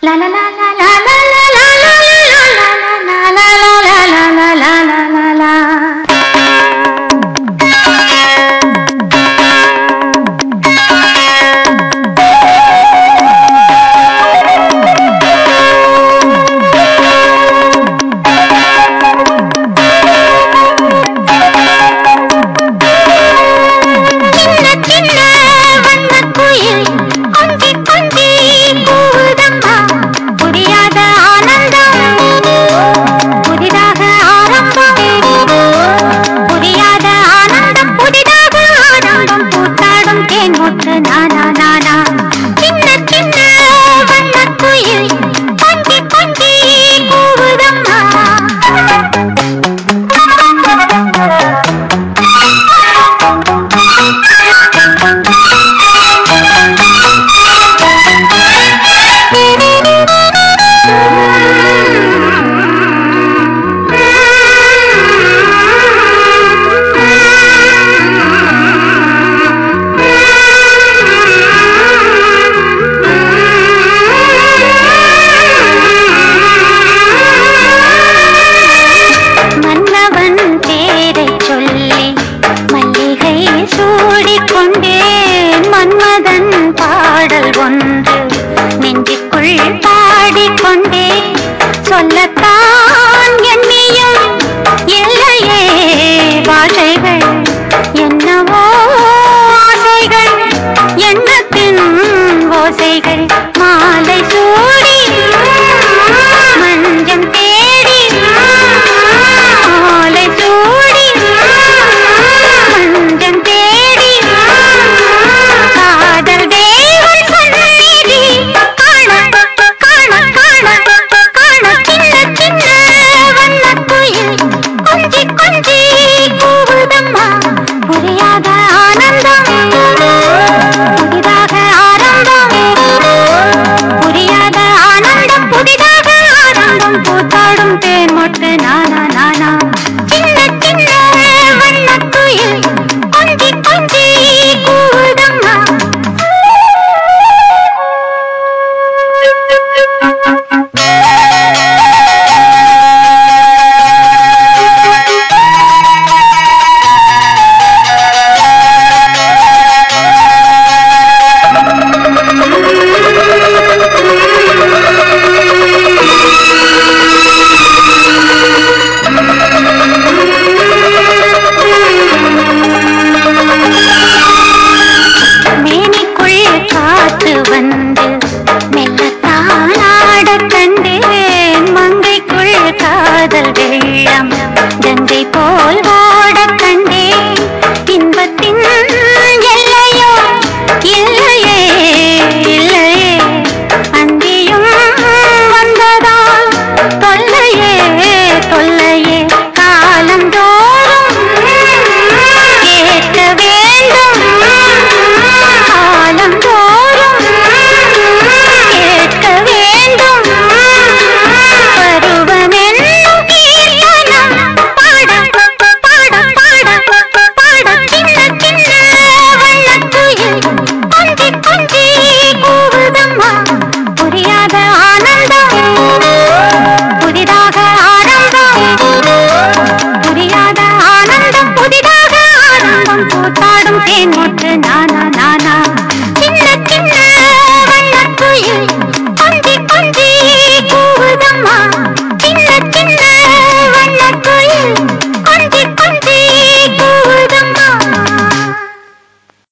啦啦啦 பாடல் ஒன்று நெஞ்சுக்குள் பாடிக்கொண்டே. சொல்லத்தான் எண்ணியும் இல்லையே பாஷைகள் என்னவோ ஆசைகள் எண்ணத்தின் ஓசைகள். உள்ளம் கங்கை போல் வா. பாடும் தேன் ஒன்று நானா